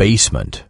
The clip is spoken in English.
basement.